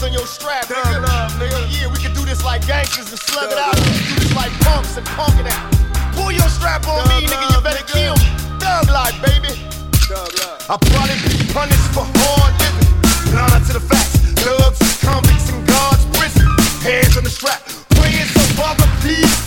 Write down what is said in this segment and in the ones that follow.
hands on your strap, nigga. Love, nigga. Yeah, we can do this like gangsters and slug it out. We can do this like punks and punk it out. Pull your strap on me, nigga. You better kill me. Thug life, baby. Thug life. I'll probably be punished for hard living. Blind to the facts. Thugs, convicts, and guards, prison. Hands on the strap. Praying so Father, please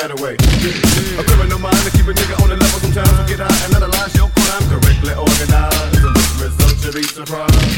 that away. A criminal mind to keep a nigga on the level sometimes. we get high and analyze your crime correctly organized. The result should be surprised.